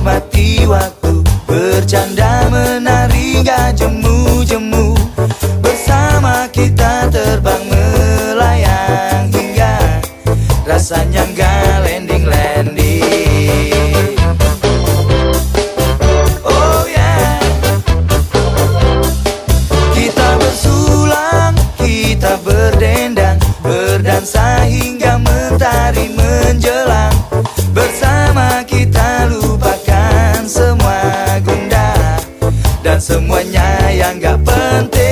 menikmati waktu. Bercanda menari gak jemu-jemu. Bersama kita terbang melayang hingga Rasanya gak landing-landing. Oh yeah. Kita bersulang, kita berdendang Berdansa hingga mentari menjelang semuanya yang gak penting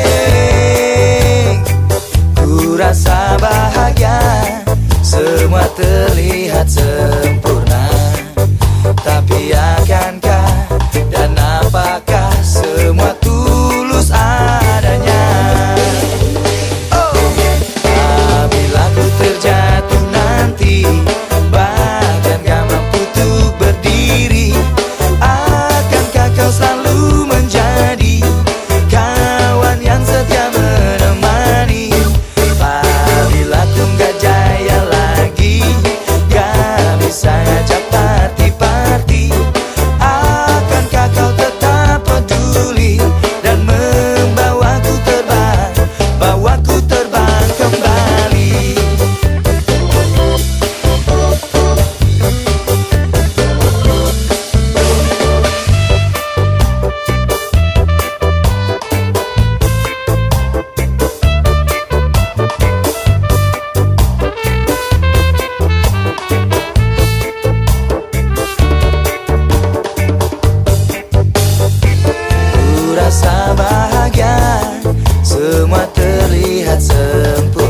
bahagia. Semua terlihat sempurna.